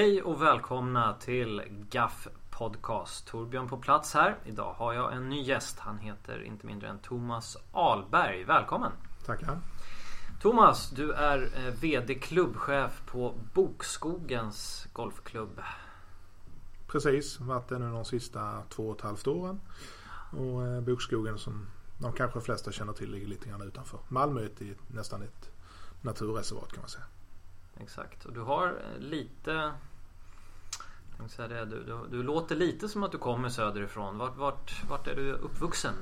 Hej och välkomna till GAF Podcast. Torbjörn på plats här. Idag har jag en ny gäst. Han heter inte mindre än Thomas Alberg. Välkommen! Tackar! Thomas, du är eh, VD klubbchef på Bokskogens Golfklubb. Precis, varit det nu de sista två och ett halvt åren. Och eh, Bokskogen som de kanske flesta känner till ligger lite grann utanför Malmö. Är nästan ett naturreservat kan man säga. Exakt, och du har eh, lite säga det, du, du, du, låter lite som att du kommer söderifrån. Vart, vart, vart är du uppvuxen?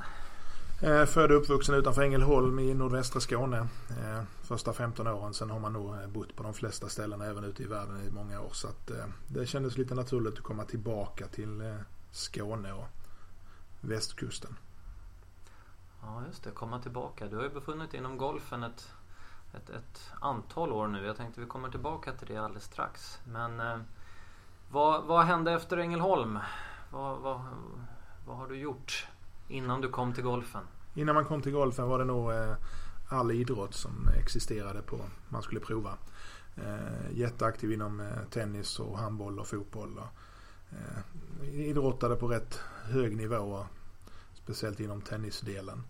Eh, född och uppvuxen utanför Ängelholm i nordvästra Skåne. Eh, första 15 åren. Sen har man nog eh, bott på de flesta ställena även ute i världen i många år. Så att, eh, det kändes lite naturligt att komma tillbaka till eh, Skåne och västkusten. Ja just det, komma tillbaka. Du har ju befunnit dig inom golfen ett, ett, ett antal år nu. Jag tänkte vi kommer tillbaka till det alldeles strax. Men eh, vad, vad hände efter Ängelholm? Vad, vad, vad har du gjort innan du kom till golfen? Innan man kom till golfen var det nog eh, all idrott som existerade på man skulle prova. Eh, jätteaktiv inom eh, tennis och handboll och fotboll. Idrottade på rätt hög nivå. Speciellt inom tennisdelen.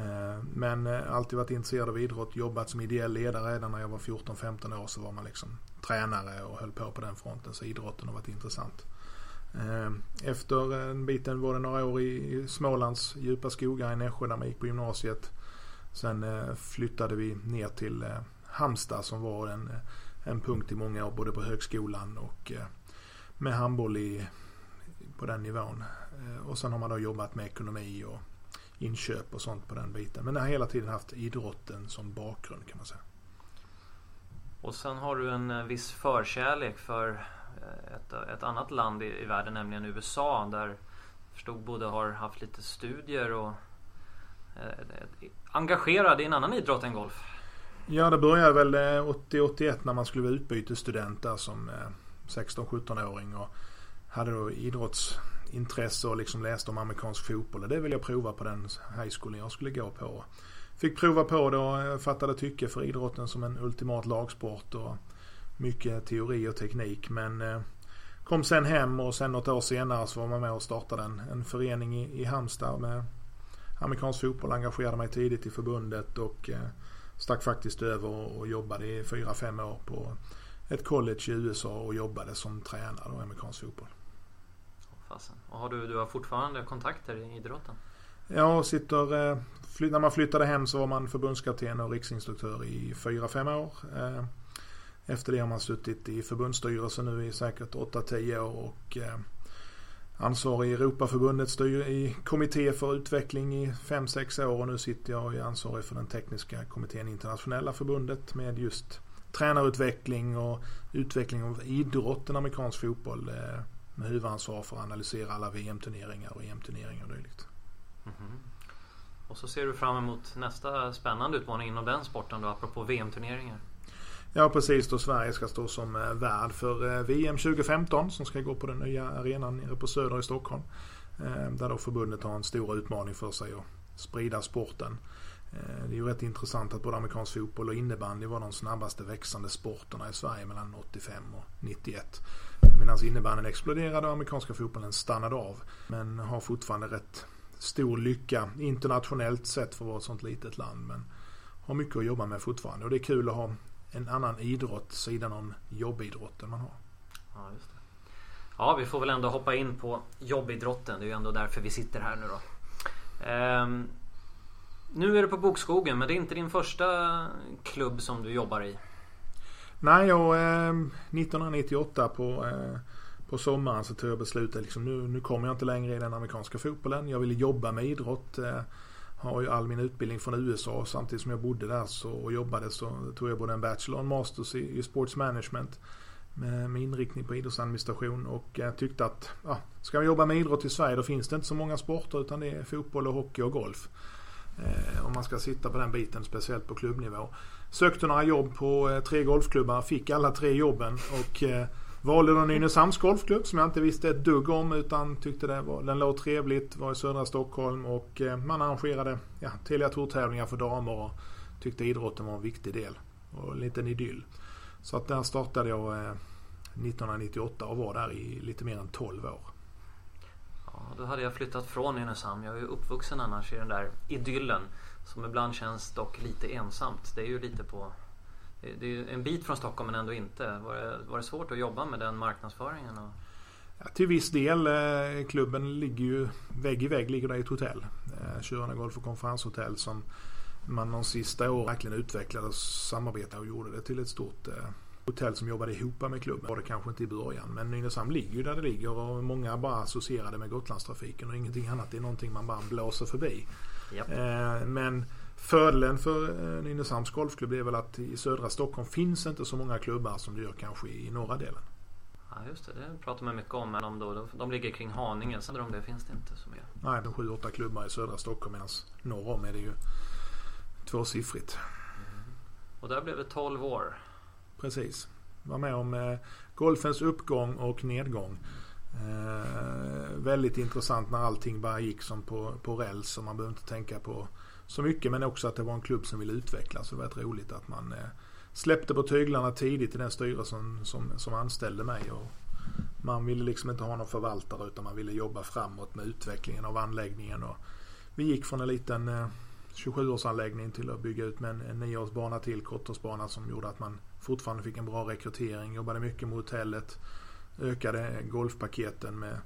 Eh, men eh, alltid varit intresserad av idrott, jobbat som ideell ledare. Redan när jag var 14-15 år så var man liksom tränare och höll på på den fronten. Så idrotten har varit intressant. Eh, efter en biten var det några år i Smålands djupa skogar i Nässjö där man gick på gymnasiet. Sen flyttade vi ner till Halmstad som var en, en punkt i många år både på högskolan och med handboll i, på den nivån. Och sen har man då jobbat med ekonomi och inköp och sånt på den biten. Men jag har hela tiden haft idrotten som bakgrund kan man säga. Och sen har du en eh, viss förkärlek för eh, ett, ett annat land i, i världen, nämligen USA. Där förstod både har haft lite studier och eh, engagerad i en annan idrott än golf. Ja, det började väl 80-81 när man skulle vara utbytesstudent där som 16-17-åring och hade då idrotts intresse och liksom läste om amerikansk fotboll. Och det ville jag prova på den high schoolen jag skulle gå på. Fick prova på det och fattade tycke för idrotten som en ultimat lagsport och mycket teori och teknik. Men eh, kom sen hem och sen något år senare så var man med och startade en, en förening i, i Halmstad med amerikansk fotboll. Engagerade mig tidigt i förbundet och eh, stack faktiskt över och, och jobbade i fyra fem år på ett college i USA och jobbade som tränare i amerikansk fotboll fasen. Och har du, du har fortfarande kontakter i idrotten? Ja, sitter, eh, när man flyttade hem så var man förbundskapten och riksinstruktör i fyra fem år. Eh, efter det har man suttit i förbundsstyrelsen nu i säkert 8-10 år och eh, ansvarig i Europaförbundet styr i kommitté för utveckling i 5-6 år och nu sitter jag och är ansvarig för den tekniska kommittén i internationella förbundet med just tränarutveckling och utveckling av idrotten amerikansk fotboll med huvudansvar för att analysera alla VM-turneringar och EM-turneringar och dylikt. Mm -hmm. Och så ser du fram emot nästa spännande utmaning inom den sporten då, apropå VM-turneringar. Ja precis, då Sverige ska stå som eh, värd för eh, VM 2015 som ska gå på den nya arenan nere på Söder i Stockholm. Eh, där då förbundet har en stor utmaning för sig att sprida sporten. Eh, det är ju rätt intressant att både amerikansk fotboll och innebandy var de snabbaste växande sporterna i Sverige mellan 85 och 91. Medan innebandyn exploderade och amerikanska fotbollen stannade av. Men har fortfarande rätt stor lycka internationellt sett för att vara ett sånt litet land. Men har mycket att jobba med fortfarande. Och det är kul att ha en annan idrott sidan om jobbidrotten man har. Ja, just det. ja, vi får väl ändå hoppa in på jobbidrotten. Det är ju ändå därför vi sitter här nu då. Ehm, nu är du på Bokskogen men det är inte din första klubb som du jobbar i. Nej, jag, eh, 1998 på, eh, på sommaren så tog jag beslutet liksom, nu, nu kommer jag inte längre i den amerikanska fotbollen. Jag ville jobba med idrott. Eh, har ju all min utbildning från USA samtidigt som jag bodde där så, och jobbade så tog jag både en Bachelor och en Masters i, i Sports Management. Med, med inriktning på idrottsadministration och eh, tyckte att ja, ska vi jobba med idrott i Sverige då finns det inte så många sporter utan det är fotboll och hockey och golf. Eh, om man ska sitta på den biten, speciellt på klubbnivå. Sökte några jobb på eh, tre golfklubbar, fick alla tre jobben och eh, valde då Nynäshamns golfklubb som jag inte visste ett dugg om utan tyckte det var, den låg trevligt, var i södra Stockholm och eh, man arrangerade ja, Telia Tour-tävlingar för damer och tyckte idrotten var en viktig del och en liten idyll. Så att där startade jag eh, 1998 och var där i lite mer än 12 år. Då hade jag flyttat från Nynäshamn. Jag är ju uppvuxen annars i den där idyllen. Som ibland känns dock lite ensamt. Det är ju lite på... Det är ju en bit från Stockholm men ändå inte. Var det, var det svårt att jobba med den marknadsföringen? Och... Ja, till viss del. Eh, klubben ligger ju vägg i vägg ligger där i ett hotell. Eh, Tjurarna Golf och Konferenshotell som man de sista åren verkligen utvecklade och samarbetade och gjorde det till ett stort eh, hotell som jobbade ihop med klubben. var det kanske inte i början. Men Nynäshamn ligger ju där det ligger och många bara associerade med Gotlandstrafiken och ingenting annat. Det är någonting man bara blåser förbi. Japp. Eh, men fördelen för eh, Nynäshamns golfklubb är väl att i södra Stockholm finns inte så många klubbar som det gör kanske i norra delen. Ja just det, det pratar man mycket om. Men de, då, de ligger kring Haninge. Söder om det finns det inte så mycket. Nej, de sju, åtta klubbar i södra Stockholm medan norr om är det ju tvåsiffrigt. Och där blev det 12 år. Precis. Var med om eh, golfens uppgång och nedgång. Eh, väldigt intressant när allting bara gick som på, på räls och man behövde inte tänka på så mycket men också att det var en klubb som ville utvecklas. Det var rätt roligt att man eh, släppte på tyglarna tidigt i den styrelsen som, som anställde mig. Och man ville liksom inte ha någon förvaltare utan man ville jobba framåt med utvecklingen av anläggningen. Och vi gick från en liten eh, 27-årsanläggning till att bygga ut med en, en 9-årsbana till, kortårsbana som gjorde att man fortfarande fick en bra rekrytering. Jobbade mycket med hotellet. Ökade golfpaketen med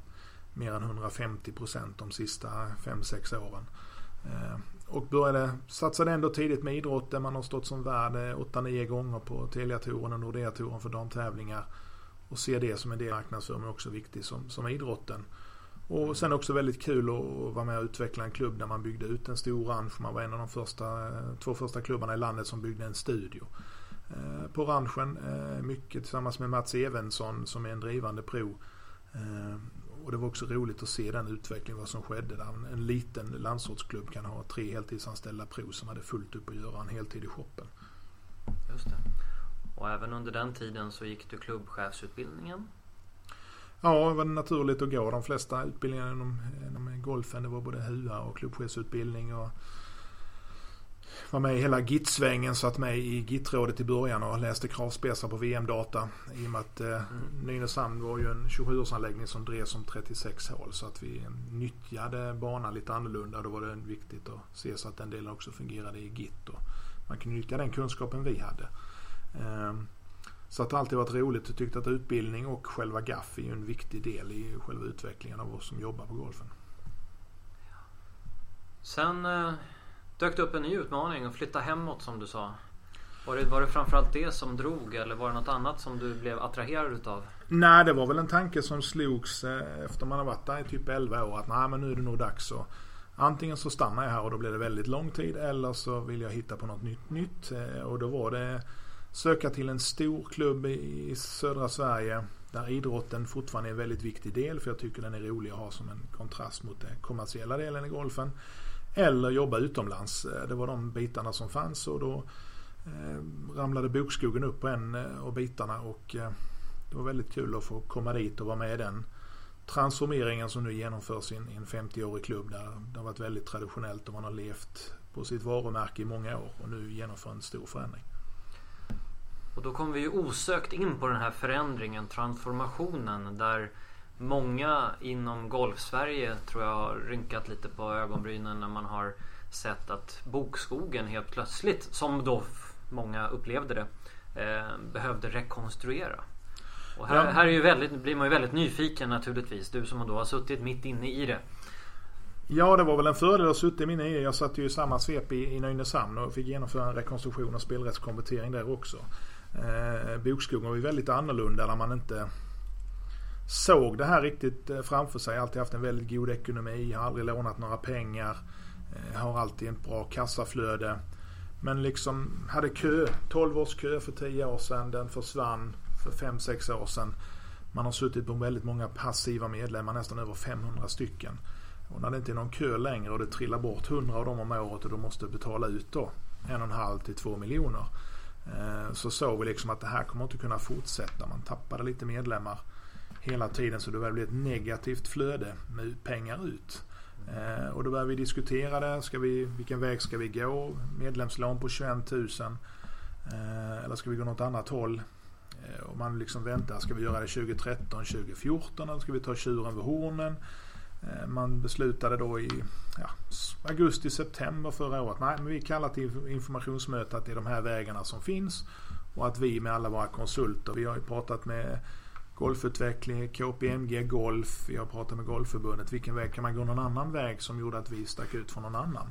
mer än 150 procent de sista 5-6 åren. Eh, och började, satsade ändå tidigt med idrotten. Man har stått som värd eh, 8-9 gånger på Telia-touren och Nordea-touren för damtävlingar. Och ser det som en del marknadsföring men också viktig som, som idrotten. Och sen också väldigt kul att vara med och utveckla en klubb där man byggde ut en stor ranch. Man var en av de första, eh, två första klubbarna i landet som byggde en studio. Eh, på ranchen, eh, mycket tillsammans med Mats Evensson som är en drivande pro. Eh, och det var också roligt att se den utvecklingen, vad som skedde där. En liten landsortsklubb kan ha tre heltidsanställda pro som hade fullt upp att göra en heltid i shoppen. Just det. Och även under den tiden så gick du klubbchefsutbildningen. Ja, det var naturligt att gå de flesta utbildningarna inom, inom golfen. Det var både HUA och klubbchefsutbildning och var med i hela GIT-svängen, satt med i GIT-rådet i början och läste kravspesar på VM-data. I och med att eh, mm. Nynäshamn var ju en 27-årsanläggning som drevs som 36 hål så att vi nyttjade banan lite annorlunda. Då var det viktigt att se så att den delen också fungerade i GIT. Och man kunde nyttja den kunskapen vi hade. Eh, så att det alltid varit roligt och tyckt att utbildning och själva GAF är ju en viktig del i själva utvecklingen av oss som jobbar på golfen. Sen eh, dök det upp en ny utmaning att flytta hemåt som du sa. Var det, var det framförallt det som drog eller var det något annat som du blev attraherad utav? Nej, det var väl en tanke som slogs eh, efter man har varit där i typ 11 år att nej men nu är det nog dags att Antingen så stannar jag här och då blir det väldigt lång tid eller så vill jag hitta på något nytt nytt. Eh, och då var det söka till en stor klubb i södra Sverige där idrotten fortfarande är en väldigt viktig del för jag tycker den är rolig att ha som en kontrast mot den kommersiella delen i golfen. Eller jobba utomlands. Eh, det var de bitarna som fanns och då eh, ramlade bokskogen upp på en eh, av bitarna och det var väldigt kul att få komma dit och vara med i den transformeringen som nu genomförs i en, 50-årig klubb där det har varit väldigt traditionellt och man har levt på sitt varumärke i många år och nu genomför en stor förändring. Och då kommer vi ju osökt in på den här förändringen, transformationen där många inom Golfsverige tror jag har rynkat lite på ögonbrynen när man har sett att bokskogen helt plötsligt, som då många upplevde det, eh, behövde rekonstruera. Och här, ja. här är ju väldigt, blir man ju väldigt nyfiken naturligtvis. Du som då har suttit mitt inne i det. Ja, det var väl en fördel att suttit inne i det. Jag satt ju i samma svep i, i Nynäshamn och fick genomföra en rekonstruktion och spelrättskonvertering där också. Eh, bokskogen var ju väldigt annorlunda när man inte såg det här riktigt eh, framför sig. Alltid haft en väldigt god ekonomi, har aldrig lånat några pengar. Eh, har alltid ett bra kassaflöde. Men liksom hade kö, 12 års kö för 10 år sedan. Den försvann för 5-6 år sedan. Man har suttit på väldigt många passiva medlemmar, nästan över 500 stycken. Och när det inte är någon kö längre och det trillar bort 100 av dem om året och de måste betala ut då en och en halv till två miljoner. Eh, så såg vi liksom att det här kommer inte kunna fortsätta. Man tappade lite medlemmar hela tiden så det börjar bli ett negativt flöde med pengar ut. Eh, och då börjar vi diskutera det. Ska vi, vilken väg ska vi gå? Medlemslån på 21 000. Eh, eller ska vi gå något annat håll? Eh, och man liksom väntar, ska vi göra det 2013, 2014 eller ska vi ta tjuren vid hornen? Eh, man beslutade då i ja, augusti, september förra året. Nej, men vi kallar till informationsmöte att det är de här vägarna som finns. Och att vi med alla våra konsulter, vi har ju pratat med golfutveckling, KPMG Golf, har pratat med Golfförbundet. Vilken väg kan man gå någon annan väg som gjorde att vi stack ut från någon annan?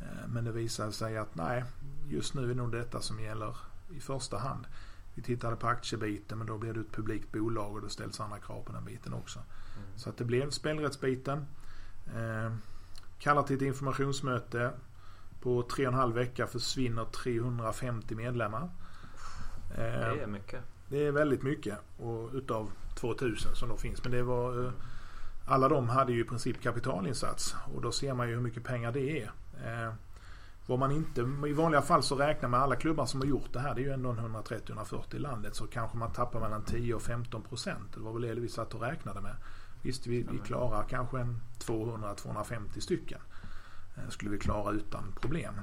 Eh, men det visade sig att nej, just nu är nog detta som gäller i första hand. Vi tittade på aktiebiten men då blev det ett publikt bolag och det ställs andra krav på den biten också. Mm. Så att det blev spelrättsbiten. Eh, kallar till ett informationsmöte. På tre och en halv vecka försvinner 350 medlemmar. Eh, det är mycket. Det är väldigt mycket. Och utav 2000 som då finns. Men det var eh, alla de hade ju i princip kapitalinsats. Och då ser man ju hur mycket pengar det är. Eh, vad man inte, i vanliga fall så räknar man alla klubbar som har gjort det här, det är ju ändå 130-140 i landet, så kanske man tappar mellan 10 och 15 procent. Det var väl det vi satt och räknade med. Visst, vi, vi klarar kanske 200-250 stycken. Eh, skulle vi klara utan problem.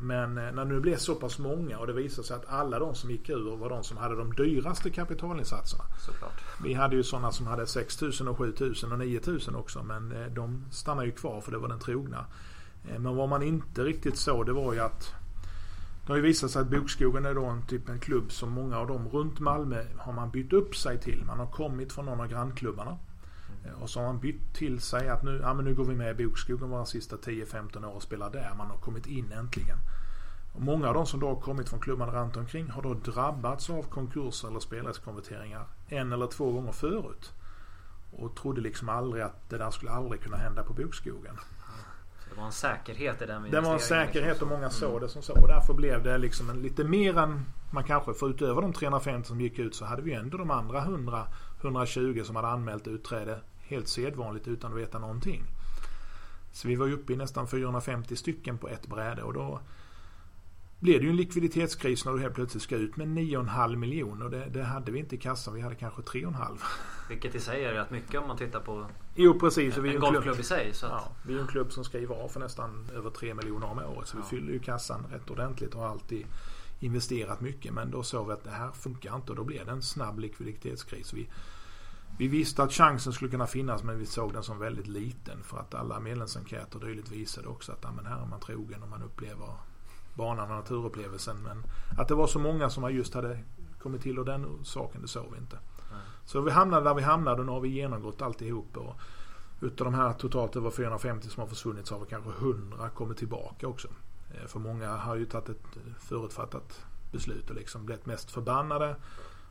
Men eh, när det blev så pass många och det visade sig att alla de som gick ur var de som hade de dyraste kapitalinsatserna. Såklart. Vi hade ju sådana som hade 6 000 och 7 000 och 9 000 också men eh, de stannade ju kvar för det var den trogna. Eh, men vad man inte riktigt såg det var ju att det har ju visat sig att Bokskogen är då en typ en klubb som många av dem runt Malmö har man bytt upp sig till. Man har kommit från någon av grannklubbarna. Eh, och så har man bytt till sig att nu, ja, men nu går vi med i Bokskogen våra sista 10-15 år och spelar där. Man har kommit in äntligen. Och många av de som då har kommit från klubbarna runt omkring har då drabbats av konkurser eller spelrättskonverteringar en eller två gånger förut. Och trodde liksom aldrig att det där skulle aldrig kunna hända på Bokskogen. Det var en säkerhet i den Det var en säkerhet och många såg det som så. Och därför blev det liksom en, lite mer än man kanske, för utöver de 350 som gick ut så hade vi ändå de andra 100, 120 som hade anmält utträde helt sedvanligt utan att veta någonting. Så vi var uppe i nästan 450 stycken på ett bräde och då blev det ju en likviditetskris när du helt plötsligt ska ut med 9,5 miljoner. Det, det, hade vi inte i kassan. Vi hade kanske 3,5. Vilket i sig är rätt mycket om man tittar på jo, precis. en, vi en golfklubb i sig. Så att... ja, vi är en klubb som skriver av för nästan över 3 miljoner om året. Så ja. vi fyller ju kassan rätt ordentligt och har alltid investerat mycket. Men då såg vi att det här funkar inte och då blev det en snabb likviditetskris. Vi, vi visste att chansen skulle kunna finnas men vi såg den som väldigt liten. För att alla medlemsenkäter dylikt visade också att ja, men här är man trogen och man upplever banan och naturupplevelsen. Men att det var så många som just hade kommit till och den saken, det såg vi inte. Nej. Så vi hamnade där vi hamnade och nu har vi genomgått alltihop. Och utav de här totalt över 450 som har försvunnit så har vi kanske 100 kommit tillbaka också. Eh, för många har ju tagit ett förutfattat beslut och liksom blivit mest förbannade.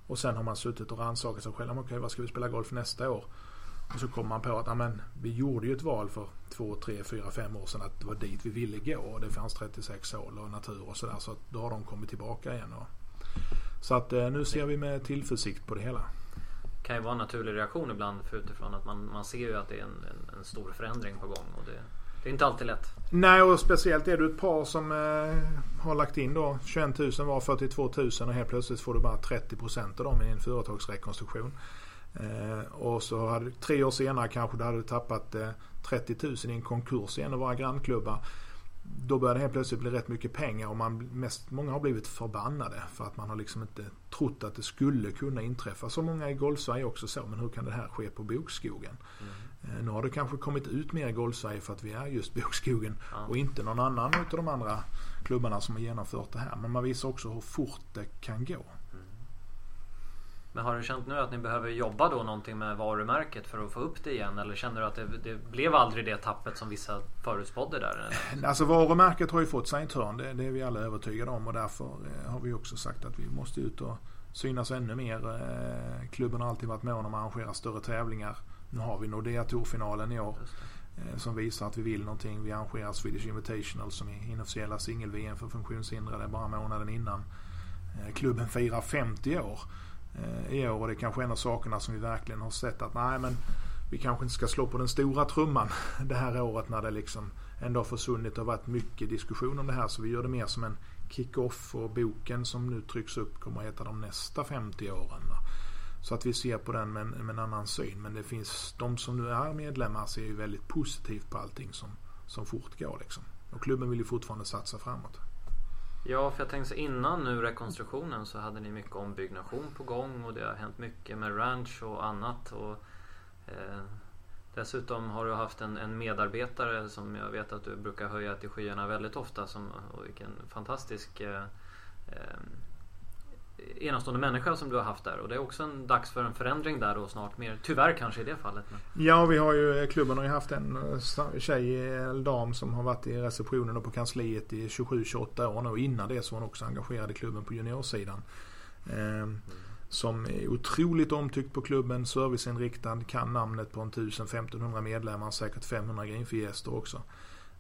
Och sen har man suttit och rannsakat sig själv. Okej, vad ska vi spela golf nästa år? Och så kommer man på att amen, vi gjorde ju ett val för två, tre, fyra, fem år sedan att det var dit vi ville gå. Och det fanns 36 hål och natur och sådär. Så att då har de kommit tillbaka igen. Och, så att eh, nu ser vi med tillförsikt på det hela. Det kan ju vara en naturlig reaktion ibland för utifrån att man, man ser ju att det är en, en, en stor förändring på gång. Och det, det, är inte alltid lätt. Nej och speciellt är du ett par som eh, har lagt in då 21 000 var 42 000 och helt plötsligt får du bara 30% av dem i en företagsrekonstruktion. Eh, och så hade, tre år senare kanske du hade tappat eh, 30 000 i en konkurs i en av våra grannklubbar. Då börjar det helt plötsligt bli rätt mycket pengar och man, mest, många har blivit förbannade för att man har liksom inte trott att det skulle kunna inträffa. Så många i Golfsverige också så, men hur kan det här ske på Bokskogen? Mm. Eh, nu har det kanske kommit ut mer i Golfsverige för att vi är just Bokskogen ja. och inte någon annan av de andra klubbarna som har genomfört det här. Men man visar också hur fort det kan gå. Men har du känt nu att ni behöver jobba då någonting med varumärket för att få upp det igen? Eller känner du att det, det blev aldrig det tappet som vissa förutspådde där? Alltså varumärket har ju fått sig en törn. Det, det, är vi alla övertygade om och därför eh, har vi också sagt att vi måste ut och synas ännu mer. Eh, klubben har alltid varit mån om att arrangera större tävlingar. Nu har vi Nordea Tour-finalen i år. Eh, som visar att vi vill någonting. Vi arrangerar Swedish Invitational som är inofficiella singel-VM för funktionshindrade bara månaden innan. Klubben firar 50 år. Eh, i år och det är kanske en av sakerna som vi verkligen har sett att nej men vi kanske inte ska slå på den stora trumman det här året när det liksom ändå har försvunnit och varit mycket diskussion om det här så vi gör det mer som en kick-off och boken som nu trycks upp kommer att heta de nästa 50 åren. Så att vi ser på den med en, med en annan syn. Men det finns de som nu är medlemmar ser ju väldigt positivt på allting som, som fortgår liksom. Och klubben vill ju fortfarande satsa framåt. Ja, för jag tänkte så innan nu rekonstruktionen så hade ni mycket ombyggnation på gång och det har hänt mycket med ranch och annat. Och, eh, dessutom har du haft en, en, medarbetare som jag vet att du brukar höja till skyarna väldigt ofta. Som, och vilken fantastisk eh, eh, enastående människa som du har haft där. Och det är också en dags för en förändring där då snart mer. Tyvärr kanske i det fallet. Men... Ja, vi har ju, eh, klubben har ju haft en eh, tjej, eh, eller dam som har varit i receptionen och på kansliet i 27-28 år nu. Och innan det så var hon också engagerad i klubben på juniorsidan. Mm som är otroligt omtyckt på klubben, serviceinriktad, kan namnet på en 1000-1500 medlemmar, säkert 500 Greenfee-gäster också.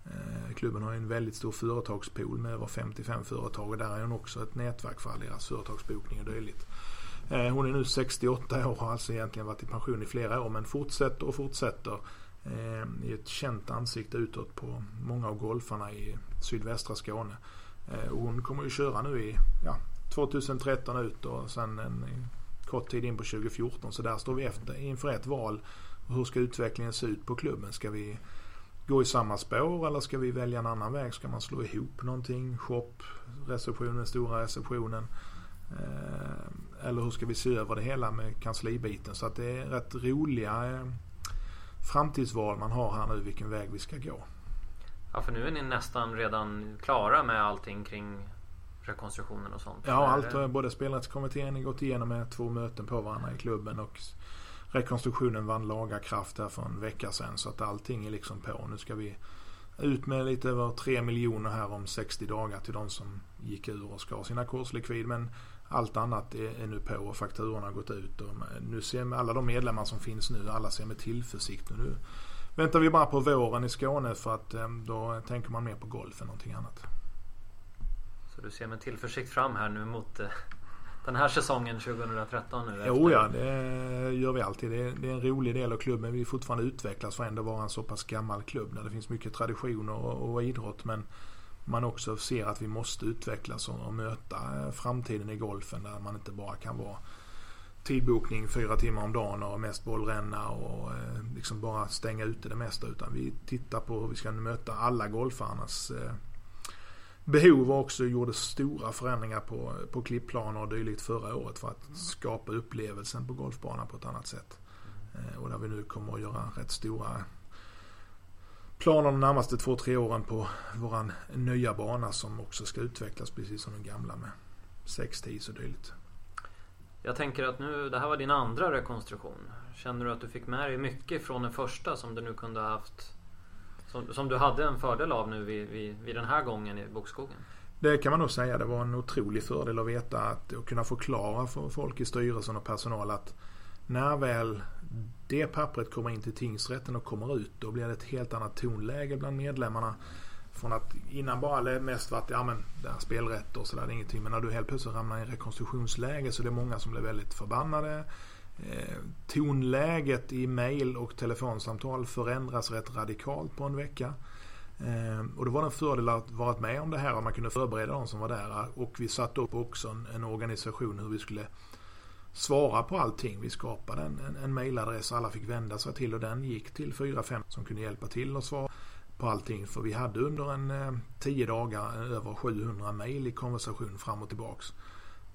Eh, klubben har en väldigt stor företagspool med över 55 företag och där är hon också ett nätverk för all deras företagsbokning och dylikt. Eh, hon är nu 68 år och har alltså egentligen varit i pension i flera år men fortsätter och fortsätter. Eh, I ett känt ansikte utåt på många av golfarna i sydvästra Skåne. Och hon kommer ju köra nu i ja, 2013 ut och sen en kort tid in på 2014 så där står vi efter inför ett val. Hur ska utvecklingen se ut på klubben? Ska vi gå i samma spår eller ska vi välja en annan väg? Ska man slå ihop någonting? Shop, receptionen, stora receptionen. Eh, eller hur ska vi se över det hela med kanslibiten? Så att det är rätt roliga eh, framtidsval man har här nu vilken väg vi ska gå. Ja för nu är ni nästan redan klara med allting kring rekonstruktionen och sånt. Ja allt. Både spelrättskommittén har gått igenom med två möten på varandra i klubben och rekonstruktionen vann laga kraft här för en vecka sedan så att allting är liksom på. Nu ska vi ut med lite över 3 miljoner här om 60 dagar till de som gick ur och ska ha sina kurslikvid. Men allt annat är, nu på och fakturorna har gått ut. Och nu ser alla de medlemmar som finns nu, alla ser med tillförsikt. Nu väntar vi bara på våren i Skåne för att eh, då tänker man mer på golf än någonting annat. Så du ser med tillförsikt fram här nu mot eh, den här säsongen 2013 nu? Jo ja, det gör vi alltid. Det är, det är en rolig del av klubben. Vi fortfarande utvecklas för att ändå vara en så pass gammal klubb där det finns mycket traditioner och, och idrott. Men man också ser att vi måste utvecklas och, och möta eh, framtiden i golfen där man inte bara kan vara tidbokning fyra timmar om dagen och mest bollränna och eh, liksom bara stänga ute det mesta. Utan vi tittar på hur vi ska möta alla golfarnas eh, behov också gjorde stora förändringar på, på klippplaner och dylikt förra året för att skapa upplevelsen på golfbanan på ett annat sätt. Eh, och där vi nu kommer att göra rätt stora planer de närmaste två, tre åren på våran nya bana som också ska utvecklas precis som den gamla med 6 tis och dylikt. Jag tänker att nu, det här var din andra rekonstruktion. Känner du att du fick med dig mycket från den första som du nu kunde ha haft som, som du hade en fördel av nu vid, vid, vid den här gången i Bokskogen? Det kan man nog säga. Det var en otrolig fördel att veta att och kunna förklara för folk i styrelsen och personal att när väl det pappret kommer in till tingsrätten och kommer ut då blir det ett helt annat tonläge bland medlemmarna. Från att innan bara mest varit ja men det här spelrätt och sådär ingenting. Men när du helt plötsligt ramlar i rekonstruktionsläge så det är många som blir väldigt förbannade. Eh, tonläget i mail och telefonsamtal förändras rätt radikalt på en vecka. Eh, och det var en fördel att varit med om det här och man kunde förbereda de som var där. Och vi satte upp också en, en organisation hur vi skulle svara på allting. Vi skapade en, en, en mailadress alla fick vända sig till och den gick till 4-5 som kunde hjälpa till och svara på allting. För vi hade under en eh, 10 dagar eh, över 700 mail i konversation fram och tillbaks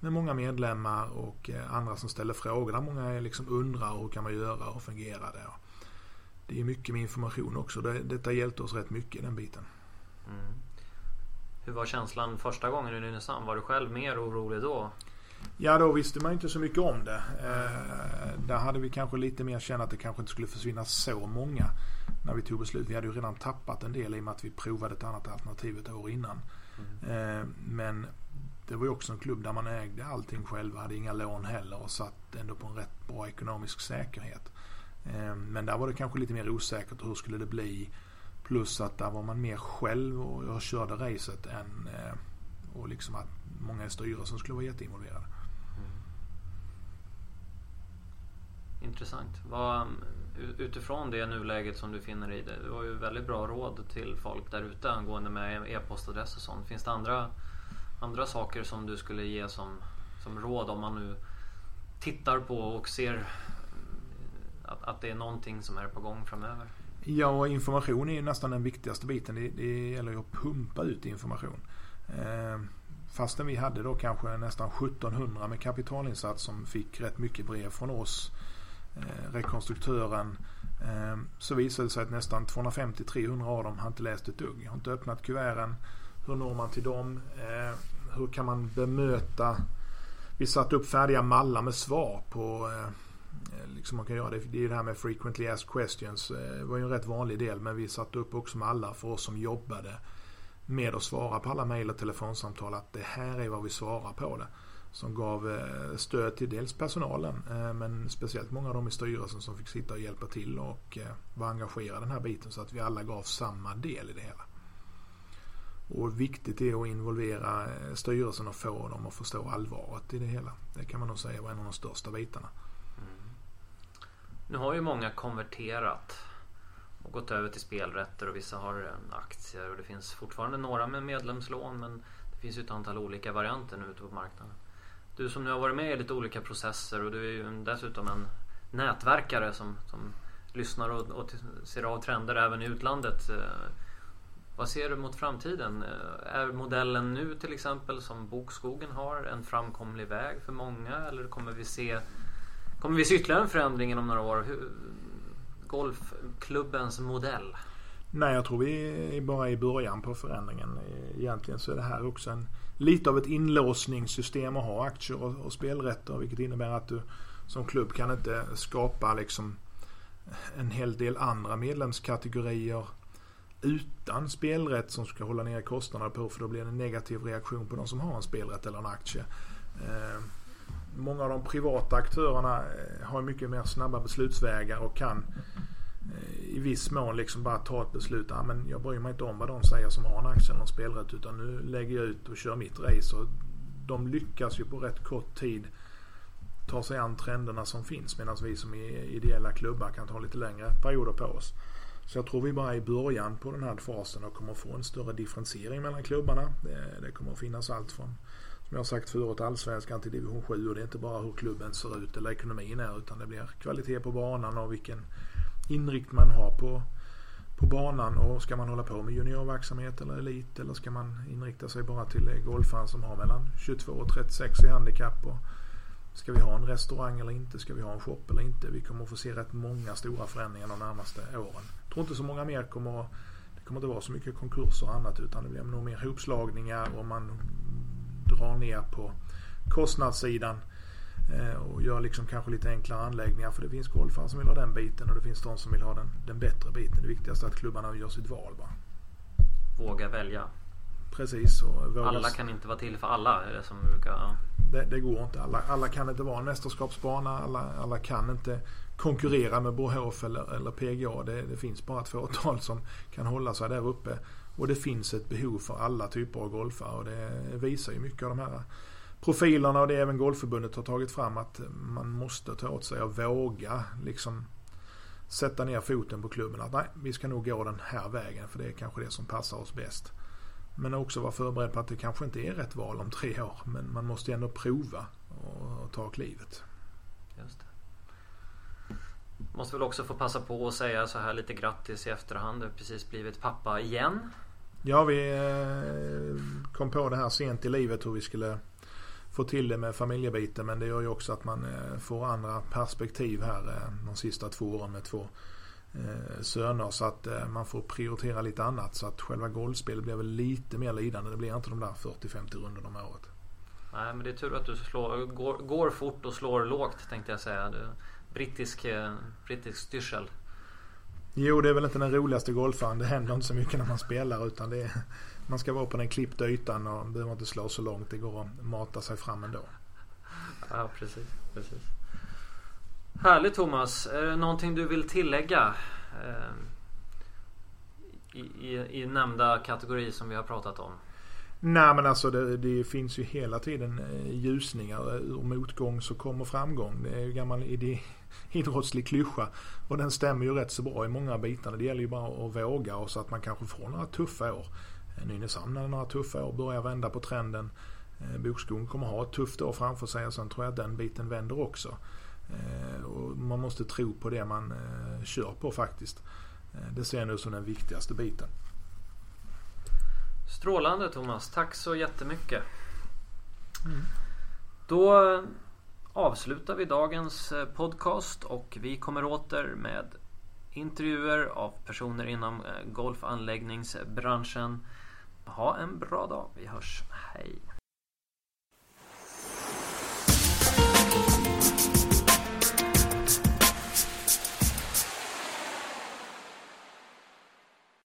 med många medlemmar och eh, andra som ställer frågor. Där många liksom undrar hur kan man göra och fungerar det. Det är mycket med information också. Det, detta hjälpte oss rätt mycket den biten. Mm. Hur var känslan första gången i Nynäshamn? Var du själv mer orolig då? Ja, då visste man inte så mycket om det. Eh, där hade vi kanske lite mer känt att det kanske inte skulle försvinna så många när vi tog beslut. Vi hade ju redan tappat en del i och med att vi provade ett annat alternativ ett år innan. Mm. Eh, men det var ju också en klubb där man ägde allting själv, hade inga lån heller och satt ändå på en rätt bra ekonomisk säkerhet. Ehm, men där var det kanske lite mer osäkert hur skulle det bli. Plus att där var man mer själv och jag körde racet än eh, och liksom att många i styrelsen skulle vara jätteinvolverade. Mm. Intressant. Vad, utifrån det nuläget som du finner i det. du har ju väldigt bra råd till folk där ute angående med e-postadress och sånt. Finns det andra andra saker som du skulle ge som, som råd om man nu tittar på och ser eh, att, att det är någonting som är på gång framöver? Ja, information är ju nästan den viktigaste biten. Det, det gäller ju att pumpa ut information. Eh, fastän vi hade då kanske nästan 1700 med kapitalinsats som fick rätt mycket brev från oss. Eh, rekonstruktören. Eh, så visade det sig att nästan 250-300 av dem har inte läst ett dugg. Har inte öppnat kuverten. Hur når man till dem? Eh, hur kan man bemöta? Vi satte upp färdiga mallar med svar på eh, eh, liksom man kan göra det. Det är ju det här med frequently asked questions. Eh, det var ju en rätt vanlig del men vi satte upp också mallar för oss som jobbade med att svara på alla mejl och telefonsamtal att det här är vad vi svarar på det. Som gav stöd till dels personalen men speciellt många av dem i styrelsen som fick sitta och hjälpa till och vara engagerade i den här biten så att vi alla gav samma del i det hela. Och viktigt är att involvera eh, styrelsen och få dem att förstå allvaret i det hela. Det kan man nog säga var en av de största bitarna. Mm. Nu har ju många konverterat och gått över till spelrätter och vissa har eh, aktier och det finns fortfarande några med medlemslån men det finns ju ett antal olika varianter nu ute på marknaden. Du som nu har varit med i lite olika processer och du är ju dessutom en nätverkare som, som lyssnar och, och ser av trender även i utlandet. Eh, vad ser du mot framtiden? Eh, är modellen nu till exempel som Bokskogen har en framkomlig väg för många eller kommer vi se Kommer vi se ytterligare en förändring inom några år? golfklubbens modell? Nej, jag tror vi är bara i början på förändringen. Egentligen så är det här också en, lite av ett inlåsningssystem att ha aktier och, och spelrätter. Vilket innebär att du som klubb kan inte skapa liksom en hel del andra medlemskategorier utan spelrätt som ska hålla ner kostnaderna på för då blir det en negativ reaktion på de som har en spelrätt eller en aktie. Eh, många av de privata aktörerna eh, har mycket mer snabba beslutsvägar och kan eh, i viss mån liksom bara ta ett beslut. Ah, men jag bryr mig inte om vad de säger som har en aktie eller en spelrätt utan nu lägger jag ut och kör mitt race. Och de lyckas ju på rätt kort tid ta sig an trenderna som finns medan vi som är ideella klubbar kan ta lite längre perioder på oss. Så jag tror vi bara är i början på den här fasen och kommer få en större differentiering mellan klubbarna. Det, det kommer att finnas allt från, som jag sagt förut, allsvenskan till division 7 och det är inte bara hur klubben ser ut eller ekonomin är utan det blir kvalitet på banan och vilken inriktning man har på, på banan och ska man hålla på med juniorverksamhet eller elit eller ska man inrikta sig bara till eh, golfaren som har mellan 22 och 36 i handikapp och Ska vi ha en restaurang eller inte? Ska vi ha en shop eller inte? Vi kommer att få se rätt många stora förändringar de närmaste åren. Tror inte så många mer kommer att, Det kommer inte vara så mycket konkurser och annat utan det blir nog mer hopslagningar och man drar ner på kostnadssidan eh, och gör liksom kanske lite enklare anläggningar för det finns golfare som vill ha den biten och det finns de som vill ha den, den bättre biten. Det viktigaste är att klubbarna gör sitt val bara. Våga välja. Precis. Alla kan inte vara till för alla är det som brukar det, det, går inte. Alla, alla kan inte vara en mästerskapsbana. Alla, alla kan inte konkurrera med Bohof eller, eller PGA. Det, det finns bara ett fåtal som kan hålla sig där uppe. Och det finns ett behov för alla typer av golfare och det visar ju mycket av de här profilerna och det även Golfförbundet har tagit fram att man måste ta åt sig och våga liksom sätta ner foten på klubben att nej, vi ska nog gå den här vägen för det är kanske det som passar oss bäst. Men också vara förberedd på att det kanske inte är rätt val om tre år. Men man måste ändå prova och ta klivet. Just det. Måste väl också få passa på att säga så här lite grattis i efterhand. Du har precis blivit pappa igen. Ja, vi eh, kom på det här sent i livet hur vi skulle få till det med familjebiten. Men det gör ju också att man eh, får andra perspektiv här eh, de sista två åren med två söner så att eh, man får prioritera lite annat. Så att själva golfspelet blir väl lite mer lidande. Det blir inte de där 40-50 rundorna om året. Nej men det är tur att du slår, går, går fort och slår lågt tänkte jag säga. Du, brittisk, eh, brittisk styrsel. Jo det är väl inte den roligaste golfaren. Det händer inte så mycket när man spelar utan det är, man ska vara på den klippta ytan och behöver inte slå så långt. Det går att mata sig fram ändå. Ja precis. precis. Härligt Thomas. Är det någonting du vill tillägga? Eh, I, i, I nämnda kategori som vi har pratat om. Nej men alltså det, det, finns ju hela tiden eh, ljusningar. Eh, ur motgång så kommer framgång. Det är ju gammal idrottslig klyscha. Och den stämmer ju rätt så bra i många bitar. Det gäller ju bara att våga och så att man kanske får några tuffa år. Nynäshamn hade några tuffa år, börjar vända på trenden. Bokskogen kommer ha ett tufft år framför sig och sen tror jag att den biten vänder också. Eh, och man måste tro på det man eh, kör på faktiskt. Eh, det ser jag nu som den viktigaste biten. Strålande Thomas. Tack så jättemycket. Mm. Då avslutar vi dagens podcast och vi kommer åter med intervjuer av personer inom golfanläggningsbranschen. Ha en bra dag. Vi hörs. Hej.